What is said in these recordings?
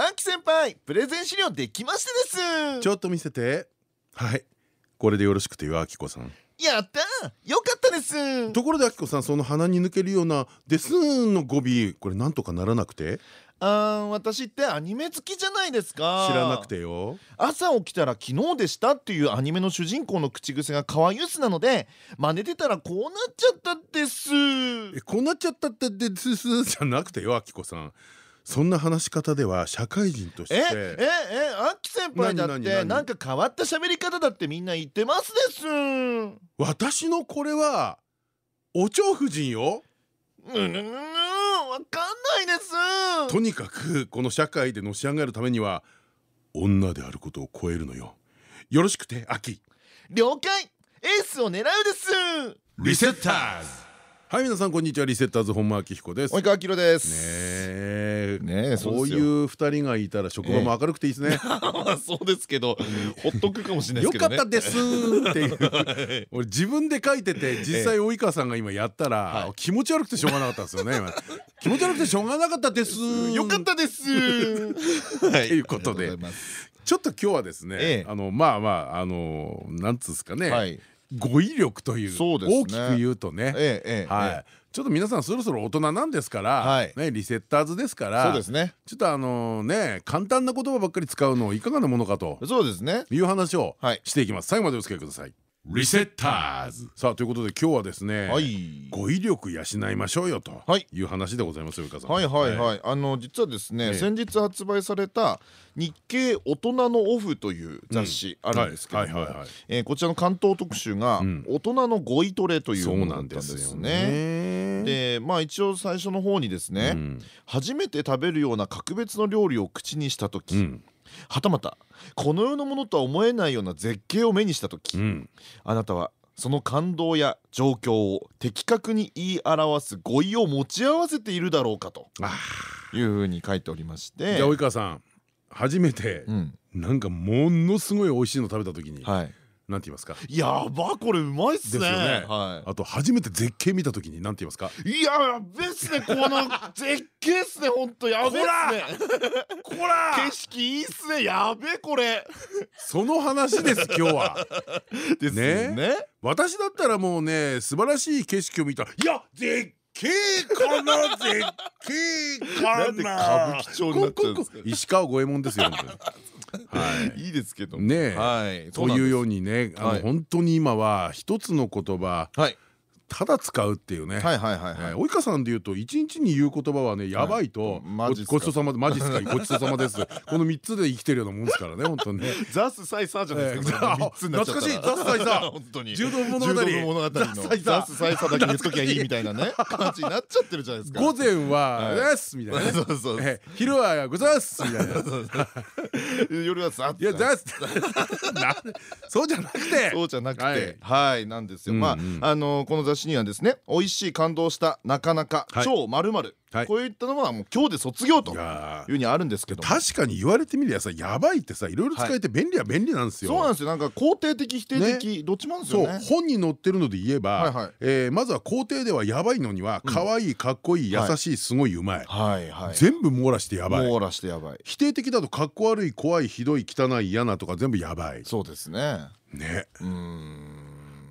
アンキ先輩プレゼン資料できましたです。ちょっと見せて。はい。これでよろしくてよあきこさん。やったよかったです。ところであきこさんその鼻に抜けるような「ですん」の語尾これなんとかならなくて？あー私ってアニメ好きじゃないですか。知らなくてよ。朝起きたら昨日でしたっていうアニメの主人公の口癖がカワユースなので真似てたらこうなっちゃったです。えこうなっちゃったってですすじゃなくてよあきこさんそんな話し方では社会人としてえええアッキ先輩だってなんか変わった喋り方だってみんな言ってますです。私のこれはお蝶夫人よ。うぬぬぬわかんないです。とにかくこの社会でのし上がるためには女であることを超えるのよ。よろしくて秋了解。エースを狙うです。リセッターズ。はい皆さんこんにちは。リセッターズ本間明彦です。及川明です。ねえねえそういう二人がいたら職場も明るくていいですね。まあそうですけどほっとくかもしれないですけどね。よかったですっていう。俺自分で書いてて実際及川さんが今やったら気持ち悪くてしょうがなかったんですよね今。気持ち悪くてしょうがなかったです。よかったです。はということで。ちょっと今日はですね、ええ。あのまあまああのなんつうんですかね、はい語彙力というそうですね。大きく言うとね、はい、えちょっと皆さんそろそろ大人なんですから、はい。ね、リセッターズですからそうですね。ちょっとあのね簡単な言葉ばっかり使うのいかがなものかとそうですね。いう話をはい。していきます、最後までお付き合いくださいリセッターズ。さあということで今日はですね、はい。語彙力養いましょうよとはい。いう話でございますよ、さん。はいはいい。はいあの実はですねええ。先日発売された日経大人のオフという雑誌あるんですけどもこちらの関東特集がん。大人の語彙トレというそうものだなんでったんですすよね。ね。でまあ一応最初の方にですね、うん。初めて食べるような格別の料理を口にした時、うんはたまたこの世のものとは思えないような絶景を目にした時、うん。あなたはその感動や状況を的確に言い表す語彙を持ち合わせているだろうかとあいうふうに書いておりまして。じゃあ及川さん初めてうん。なんかものすごい美味しいの食べた時にはいなんて言いますか？やばこれうまいっすね。ですよね。はあと初めて絶景見た時になんて言いますか？いいややべえっすね。この絶景っすね。ほんとやべえっすね。こら！景色いいっすね。やべえこれ。その話です今日は。ですね。ね？私だったらもうね素晴らしい景色を見た。らいや絶景かな絶景かな。なんで歌舞伎町になっちゃうんですか？こここ石川五右衛門ですよ本当に。はい。いいですけどねえ。はい。というようににねあはい。の本当に今は一つの言葉はいただ使うっていうね。はいはいはいえーはい及川さんで言うと一日に言う言葉はねやばいとごちそうさまでマジっすか？ごちそうさまです。この三つで生きてるようなもんですからね 本当に。ねザスサイサーじゃないですか。懐かしい。ザスサイサー本当に。柔道物語。のザスサイサーだけ見つときゃいいみたいなね。感じになっちゃってるじゃないですか。午前ははい「です」みたいなね。そうそうそうえー昼は「ございます」みたいな。夜はさいや、ざっなそうじゃなくて。そうじゃなくはい。てはいなんですよ。まああのこの雑誌にはですね美味しい感動したなかなかはい。超まるまるはい。こういったのはもう今日で卒業といいうやふうにあるんですけども。確かに言われてみりゃさ、やばいってさ、いろいろ使えて便利は便利なんですよ。そうなんですよ。なんか肯定的否定的どっちもあるんですそうよね本に載ってるので言えば、えーまずは肯定ではやばいのには可愛いかっこいい。優しいすごいうまい。はいはい。全部網羅してやばい。網羅してやばい。否定的だとかっこ悪い怖いひどい汚い嫌なとか全部やばい。そうですね。ね。うーん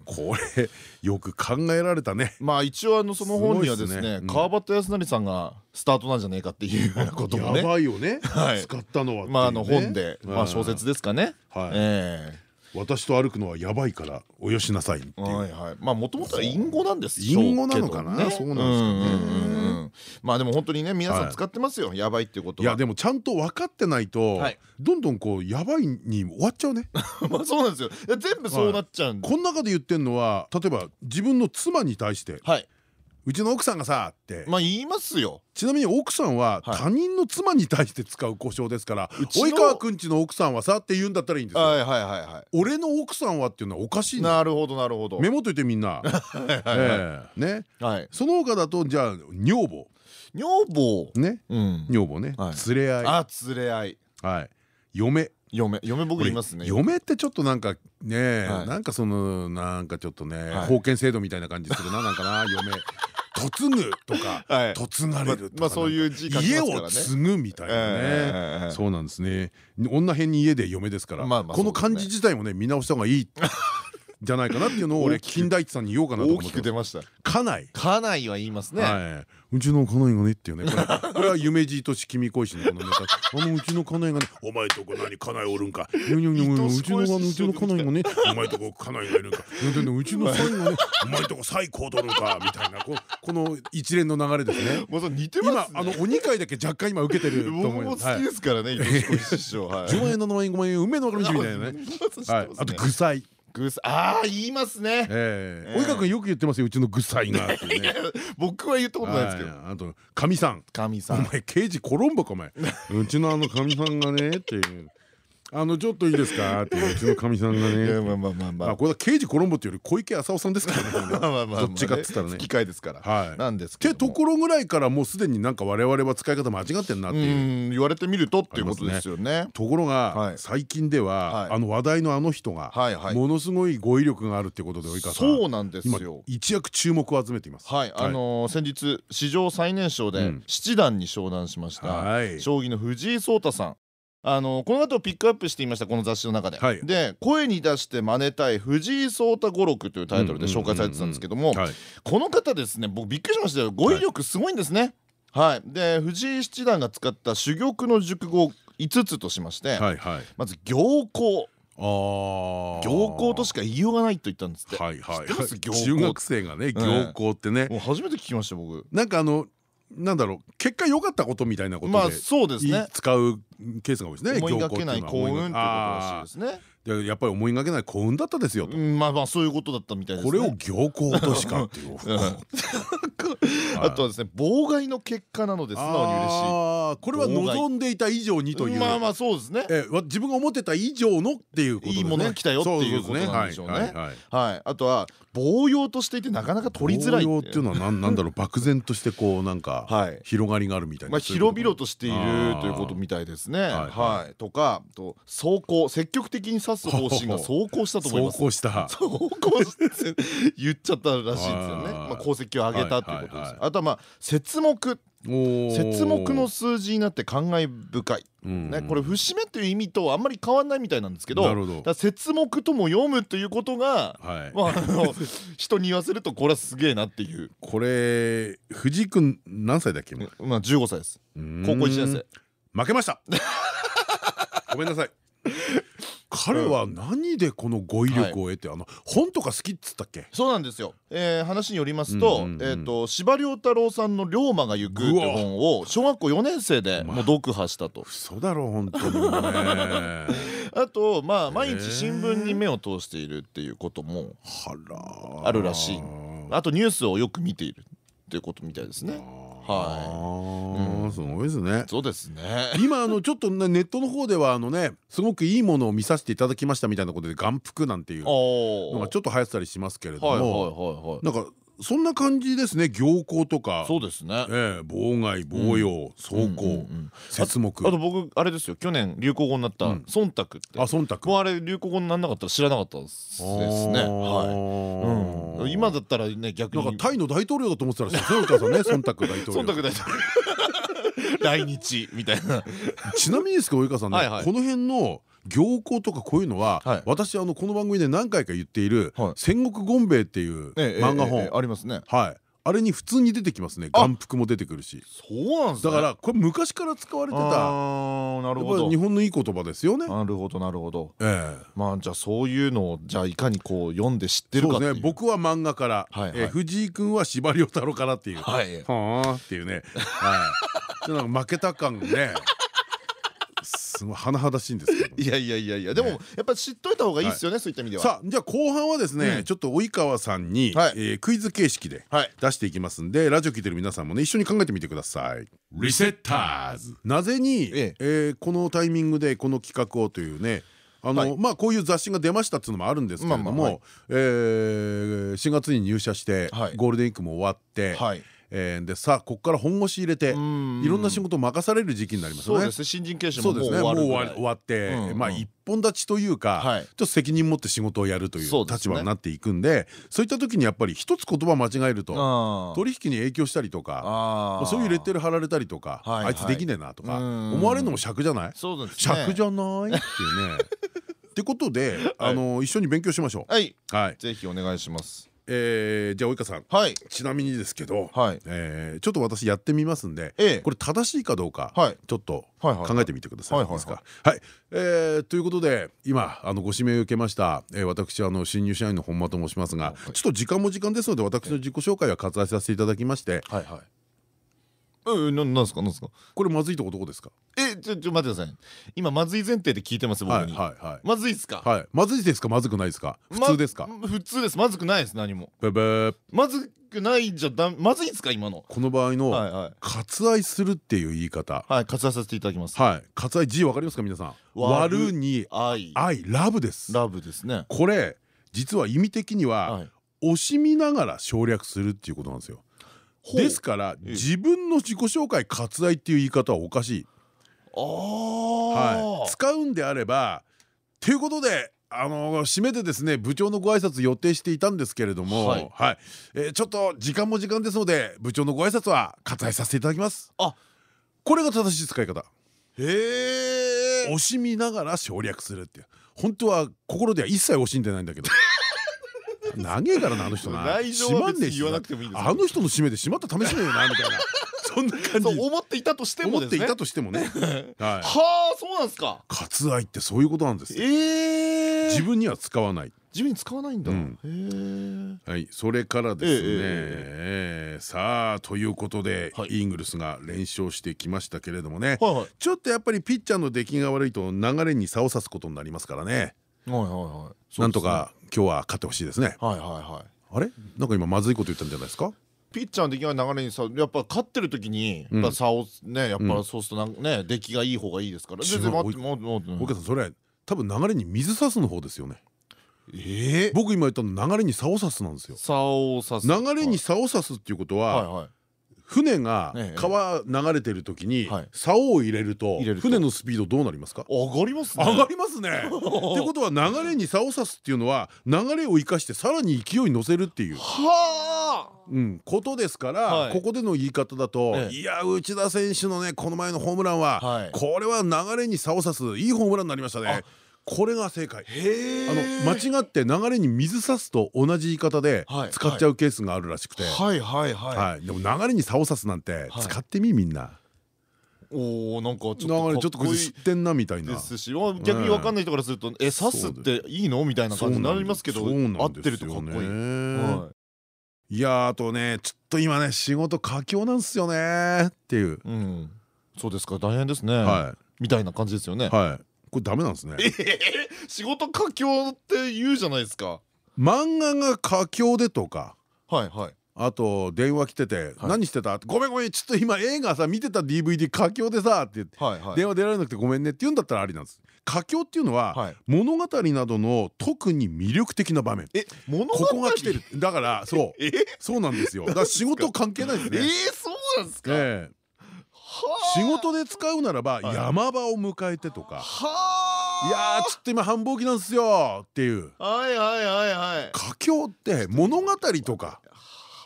これよく考えられたね。まあ一応あのその本にはですね川端康成さんがスタートなんじゃねえかっていうこともやねばいよね。はい。使ったのはっていうね。まああの本でまあ小説ですかね。はい。え私と歩くのはやばいからおよしなさいっていう。えはいはい。まあもともとは隠語なんです。隠語なのかな？ね。そうなんですかね。まあでも本当にね皆さん使ってますよ。やばいっていうことは。いやでもちゃんと分かってないとはい。どんどんこうやばいに終わっちゃうね。まあそうなんですよ。いや全部そうなっちゃうんで。この中で言ってんのは例えば自分の妻に対してはいうちの奥さんがさって。まあ言いますよ。ちなみに奥さんははい。他人の妻に対して使う故障ですから及川くんちの奥さんはさって言うんだったらいいんですよ。はいはいはいは俺の奥さんはっていうのはおかしいなるほどなるほど。メモといてみんな。え えね。はい。その他だとじゃあ女房。女房？ね。うん。女房ね。はい。連れ合い。あ連れ合い。はい。嫁。嫁。嫁僕いますね。嫁ってちょっとなんかねはい。なんかそのなんかちょっとねはい。封建制度みたいな感じするななんかな嫁嫁ぐとかはい。嫁がれるとか家を継ぐみたいなええ。ねそうなんですね。女編に家で嫁ですからこの漢字自体もね見直した方がいいじゃないかなっていうのを俺金田一さんに言おうかなと思大ってきく出ました。家内。家内は言いますね。はい。うちの家内がねっていうね。これこれは夢じいとし君恋しのこのネタ。あのうちの家内がねお前とこ何家内おるんか。うちのうちの家内がねお前とこ家内がいるんか。うちの妻がねお前とこ最高取るんか。みたいなここの一連の流れですね。もうそれ似てますね。今あの鬼会だけ若干今受けてると僕思います。も好きですからね伊藤師匠。はい。10万円7万円5万円梅の分かれ道みたいなね。はい。あと具材グスああ言いますね。及川君よく言ってますようちの具材が。っ ていうね僕は言ったことないですけど。はいあとかみさん。お神さん。前刑事コロンボかお前。うちのあのかみさんがねっていうあのちょっといいですか？っていううちのかみさんがね。いやまあまあまあまあ。あこれは刑事コロンボっていうより小池浅尾さんですからね。まあまあまあどっちかっつったらね。機械ですからはい。なんですけども。ところぐらいからもうすでになんか我々は使い方間違ってんなってういう。ん言われてみるとっていうことですよね。ところがはい。最近でははい。あの話題のあの人がものすごい語彙力があるっていうことで及川さんそうなんです今よ一躍注目を集めています。はい、あのー先日史上最年少でうん。七段に昇段しました、はい。将棋の藤井聡太さんあのーこの方をピックアップしていましたこの雑誌の中で、はい。で「声に出して真似たい藤井聡太語録」というタイトルで紹介されてたんですけどもはい。この方ですね僕びっくりしましたよ。語彙力すごいんですね。はい、で藤井七段が使った珠玉の熟語5つとしまして、はいはい。まず行幸。ああ行幸としか言いようがないと言ったんですって、はいはい。中学生がね行幸ってね。もう初めて聞きました僕。なんかあのなんだろう結果良かったことみたいなことでまあそうですいね使うケースが多いですね思いがけない行幸運っていうことらあしいですね。やっぱり思いがけない幸運だったですよまあまあそういうことだったみたいですね。これを行幸としかっていう。うん。あとはですね妨害の結果なので素直に嬉しあーこれは望んでいた以上にという。いまあまあそうですね。自分が思ってた以上のっていうこといいものが来たよっていうことなんでしょうね。はいあとは暴用としていてなかなか取りづらい紅葉っていうのはなんなんだろう漠然としてこうなんか はい。広がりがあるみたいな。広々としているということみたいですね。はい。はい。とかと走行積極的に指す方針が 走行したと思います。走行した。走行して言っちゃったらしいですよね。まあ功績を上げたっていうことです。あとはまあ節目。節目の数字になって感慨深い。ね、これ節目っていう意味とあんまり変わんないみたいなんですけど節目とも読むということが、はい。まあ、あの 人に言わせるとこれはすげえなっていう、これ藤井君何歳だっけ今？まあ、15歳です。高校1年生負けました。ごめんなさい。彼は何でこの語彙力を得てあの本とか好きっつったっけ？そうなんですよ、えー話によりますと,、うんうんうん。えー、と司馬遼太郎さんの「龍馬が行く」って本を小学校4年生でもう読破したと。嘘だろ本当に あとまあ毎日新聞に目を通しているっていうこともあるらしい。あとニュースをよく見ているっていうことみたいですね。はいすごいですね。そうですね。今あのちょっとねネットの方ではあのねすごくいいものを見させていただきましたみたいなことで眼福なんていうののがちょっと流行ってたりしますけれどもなんかそんな感じですね。行幸とか。そうですね。ええ妨害暴用走行ん節目。あと僕あれですよ。去年流行語になったうん。忖度って。あ忖度。もうあれ流行語にならなかったら知らなかったですね。はい。うん。今だったらね逆に。なんかタイの大統領だと思ってたらしいですねお母さんね。忖度大統領。忖度大統領 来日みたいな。ちなみにですけど及川さんねこの辺の行幸とかこういうのは、はい。私あのこの番組で何回か言っているはい「戦国ゴンベイ」っていうええ漫画本。ありますね。はいあれに普通に出てきますね。あ眼福も出てくるし。そうなんですね。だからこれ昔から使われてた。なるほど。日本のいい言葉ですよね。なるほどなるほど。ええ。まあじゃあそういうのをじゃあいかにこう読んで知ってるかっていう。ですね。僕は漫画から、藤井君は司馬遼太郎からっていう、ははい。あっていうね、はい、でなんか負けた感ねすすごい甚だしいんですけど。いやいやいやいや。でもやっぱり知っといた方がいいですよねそういった意味では。さあじゃあ後半はですね、うん。ちょっと及川さんに、クイズ形式ではい。出していきますんでラジオ聞いてる皆さんもね一緒に考えてみてください。リセッターズ。なぜに、このタイミングでこの企画をというねあの、はい。まあこういう雑誌が出ましたっていうのもあるんですけれども、まあまあはい。えー4月に入社して、はい。ゴールデンウィークも終わって、はいえーでさあここから本腰入れていろんな仕事を任される時期になりますよね。そうで。すね。新人研修ももう終わって、まあ一本立ちというか、はい。ちょっと責任持って仕事をやるという立場になっていくんでそういった時にやっぱり一つ言葉間違えると取引に影響したりとかそういうレッテル貼られたりとかあいつできねえなとかうん。思われるのも尺じゃない？尺じゃない？っていうね。ってことで あの一緒に勉強しましょう。はい。はい、ぜひお願いしますえーじゃあ及川さん。はい。ちなみにですけど、はい。えーちょっと私やってみますんで、ええ。これ正しいかどうか、はい。ちょっとはいはい考えてみてください。はいえーということで今あのご指名を受けました、えー私あの新入社員の本間と申しますが、ちょっと時間も時間ですので私の自己紹介は割愛させていただきまして、はいはいうんななんですかなんですか？これまずいとこどこですか？えちょちょ待ってください。今まずい前提で聞いてます僕はいに。はいはい。まずいですか？はい、まずいですか？まずくないですか？普通ですか、ま普通です。まずくないです何も。ブブー。まずくないじゃだまずいですか？今の。この場合のはいはい。割愛するっていう言い方。はい割愛させていただきます。はい。割愛字わかります。か皆さん割るに愛。愛ラブです。ラブですね。これ実は意味的には、はい。惜しみながら省略するっていうことなんですよですからええ。自分の自己紹介割愛っていう言い方はおかしい、ああはい、使うんであればということであの締めでですね部長のご挨拶予定していたんですけれども、はい。えーちょっと時間も時間ですので部長のご挨拶は割愛させていただきます。あ。これが正しい使い方。へえ惜しみながら省略するっていう。本当は心では一切惜しんでないんだけど 長えからなあの人な。内情は別に言わなくてもいいんですよ。あの人の締めでしまった試しねえよなみたいな そんな感じ。思っていたとしても思っていたとしてもね。はあそうなんですか。割愛ってそういうことなんですよええ自分には使わない。自分に使わないんだ。はい。それからですね。さあということではい。イーグルスが連勝してきましたけれどもね。ちょっとやっぱりピッチャーの出来が悪いと流れに差を差すことになりますからねはいはいはい。なんとか今日は勝ってほしいですね。はいはいはい。あれ？なんか今まずいこと言ったんじゃないですか？ピッチャーの出来が流れにさやっぱ勝ってる時にやっぱ差をねやっぱそうするとなんかね出来がいい方がいいですから。全然待ってもうもうお客さんそれ多分流れに水差すの方ですよね。ええ？僕今言ったの流れに差を差すなんですよ。差をさす。流れに差を差すっていうことははいはい船がええ。川流れてる時にはい。竿を入れると船のスピードどうなりますか？上がりますね。上がりますね。ってことは流れに差を差すっていうのは流れを生かしてさらに勢いに乗せるっていう、はあ。うん、ことですから、はい。ここでの言い方だと、ええ。いや内田選手のねこの前のホームランは、はい。これは流れに差を差すいいホームランになりましたね。あこれが正解。へあの間違って流れに水差すと同じ言い方ではい使っちゃうケースがあるらしくて、はい。はいはい。はい、でも流れに差を差すなんてはい。使ってみみんな。おおなんかちょっ流とれちょっとこいつ知ってんなみたいな。で。すしまあ逆に分かんない人からするとえ刺すっていいのみたいな感じになりますけどそうなんです合ってるとかっこいい。い。やーあとねちょっと今ね仕事佳境なんすよねっていう。いうん。そうですか。大変ですね。はみたいな感じですよね。いはい。これダメなんですね。ええ仕事佳境って言うじゃないですか。漫画が佳境でとか。はいはい。あと電話来てて「はい。何してた?」ごめんごめんちょっと今映画さ見てた DVD 佳境でさ」って言ってはいはい。電話出られなくてごめんねって言うんだったらありなんです。佳境っていうのは、はい。物語などの特に魅力的な場面。え物語？ここが来てる。だからそう。え？そうなんですよ。だから仕事関係ないですね。えーそうなんですか？仕事で使うならばはい。山場を迎えてとか。はいやーちょっと今繁忙期なんすよっていう。はいはいはいはい。佳境って物語とか。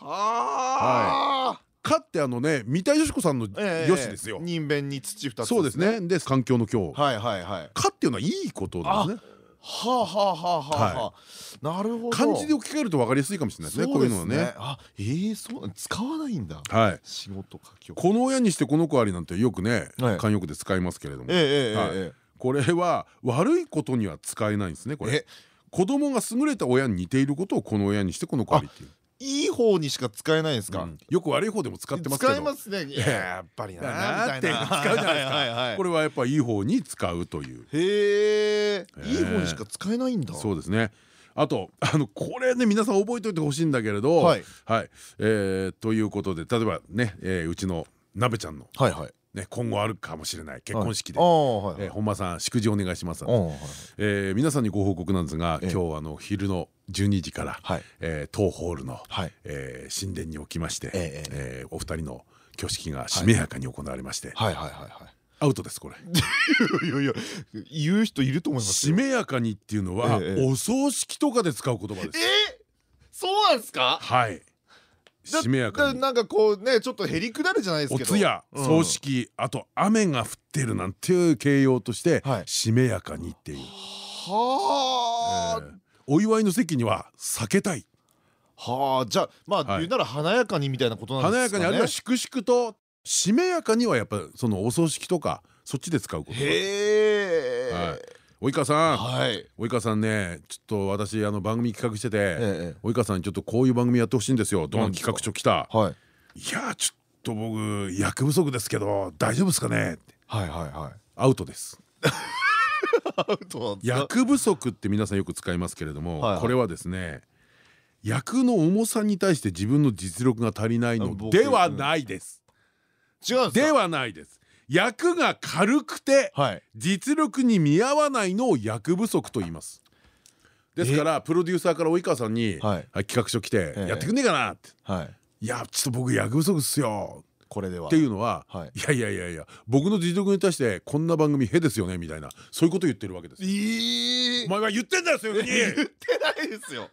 はあ。かってあのね三田佳子さんのええよしですよ。人弁に土二つそうですね。で環境の今日。はいはいはい。かっていうのはいいことですね。はあはあはあはあはあ。なるほど。漢字で置き換えると分かりやすいかもしれないですねこういうのはね。あえーそう使わないんだ。はい。仕事佳境この親にしてこの子ありなんてよくねはい。慣用句で使いますけれども。えええはいええこれは悪いことには使えないんですねこれ。え？子供が優れた親に似ていることをこの親にしてこの子ありっていういい方にしか使えないですか？よく悪い方でも使ってますけど。使いますね。いややっぱりななって使うじゃないですか。これはやっぱいい方に使うという。へえ。いい方にしか使えないんだ。そうですね。あとあのこれね皆さん覚えておいてほしいんだけれどはい。ということで例えばねうちのなべちゃんのね、今後あるかもしれない結婚式で、え本間さん祝辞お願いします、え皆さんにご報告なんですが今日あの昼の12時から、え当ホールの、え神殿におきまして、えお二人の挙式がしめやかに行われましてアウトですこれ。いやいや言う人いると思いますしめやかにっていうのはお葬式とかで使う言葉です。え？そうなんですか？はい。しめやかなんかこうねちょっとへりくだるじゃないですけど。お通夜葬式あと雨が降ってるなんていう形容としてしめやかにっていう。はあお祝いの席には避けたい。はあじゃあまあ言うなら華やかにみたいなことなんですかね。華やかにあるいは粛々としめやかにはやっぱそのお葬式とかそっちで使うことへえ。及川さん、はい、及川さんねちょっと私あの番組企画してて、及川さんにちょっとこういう番組やってほしいんですよ。ドン企画書来た、はい、いやちょっと僕役不足ですけど大丈夫ですかねはいはいはい。アウトです 役不足って皆さんよく使いますけれどもこれはですね役の重さに対して自分の実力が足りないのではないです。違うではないです。役が軽くて実力に見合わないのを役不足と言います。ですからプロデューサーから及川さんに企画書来て「やってくんねえかな」って「い。やちょっと僕役不足っすよ」これではっていうのは、はい、いやいやいやいや僕の実力に対してこんな番組へですよねみたいなそういうこと言ってるわけです。えー、お前は言ってんだよそう いうふうに。言ってないですよ。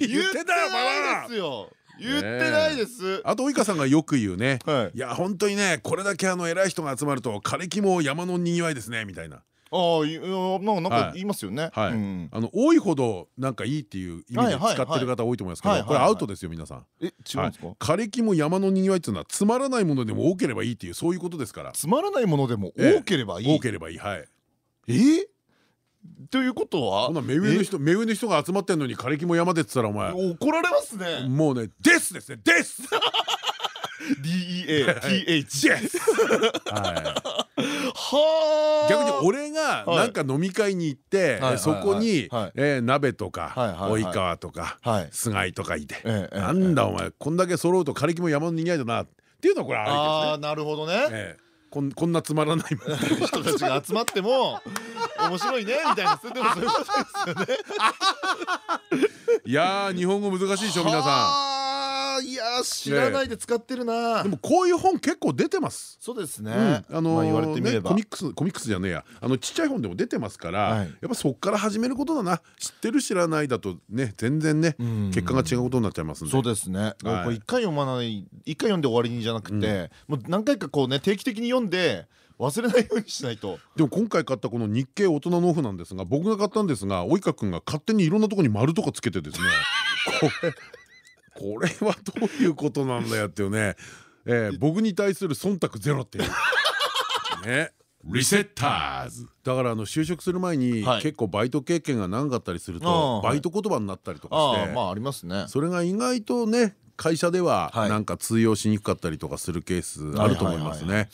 言ってんだよお前は。ですよ。言ってないです。あと及川さんがよく言うね。いや本当にねこれだけあの偉い人が集まると枯れ木も山のにぎわいですねみたいな。ああ、なんか言いますよね。はい。あの多いほどなんかいいっていう意味で使ってる方多いと思いますけど、これアウトですよ皆さん。え、違うんですか？枯れ木も山のにぎわいっていうのはつまらないものでも多ければいいっていうそういうことですから。つまらないものでも多ければいい。多ければいい。はい。え？ということは？こんな目上の人目上の人が集まってんのに枯れ木も山でっつったらお前怒られますねもうねですですねです DEATH ですは 逆に俺がなんか飲み会に行ってそこに鍋とか及川とか菅井とかいて。なんだお前こんだけ揃うと枯れ木も山のにぎわいだなっていうのはこれああなるほどね。こんこんなつまらない 人たちが集まっても面白いねみたいなでもそういうことですよね。いや日本語難しいでしょ皆さんいや知らないで使ってるな。でもこういう本結構出てます。そうですね。あの言われてみれば。コミックスコミックスじゃねえや。あのちっちゃい本でも出てますからやっぱそっから始めることだな。知ってる知らないだとね全然ね結果が違うことになっちゃいますんで。そうですね。一回読まない一回読んで終わりにじゃなくてもう何回かこうね定期的に読んで忘れないようにしないと。でも今回買ったこの日経大人のオフなんですが僕が買ったんですが及川君が勝手にいろんなところに丸とかつけてですねこれこれはどういうことなんだよっていうね、えー、僕に対する忖度ゼロっていう。ね。リセッターズ。だからあの就職する前に結構バイト経験が長かったりするとバイト言葉になったりとかして。まあありますね。それが意外とね会社ではなんか通用しにくかったりとかするケースあると思いますね。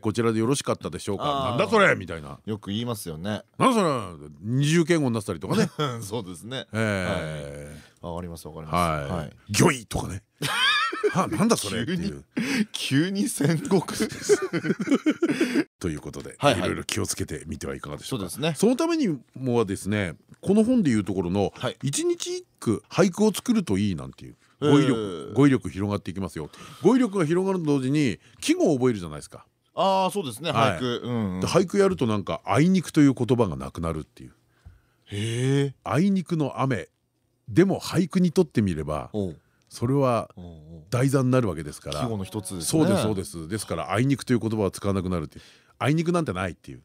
こちらでよろしかったでしょうか？なんだそれみたいな。よく言いますよね。なんそれ？二重敬語になったりとかね。そうですね。ええ。わかりますわかります。はい。魚意とかね。はなんだそれ？っていう急に戦国 ということでいろいろ気をつけてみてはいかがでしょうか？そのためにもはですねこの本でいうところの一日一句俳句を作るといいなんていう語彙力語彙力広がっていきますよ。語彙力が広がると同時に季語を覚えるじゃないですか。ああそうですね。俳句。俳句やるとなんかあいにくという言葉がなくなるっていう。へえ。あいにくの雨でも俳句にとってみればそれは題材になるわけですから。そうですそうです。ですからあいにくという言葉は使わなくなるっていう。あいにくなんてないっていう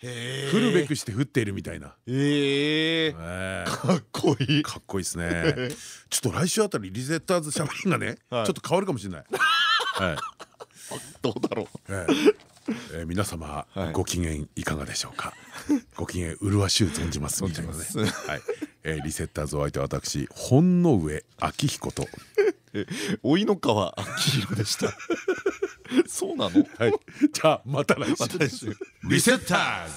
降るべくして降っているみたいな。え。えかっこいい。かっこいいですね。ちょっと来週あたりリセッターズしゃべりがねちょっと変わるかもしれない。はい。どうだろう。えー、皆様、ご機嫌いかがでしょうか？ご機嫌麗しゅう存じますみたいなね。リセッターズお相手は私本上明彦と。老いの川黄色でしたそうなの？はい。じゃあまた来週。リセッターズ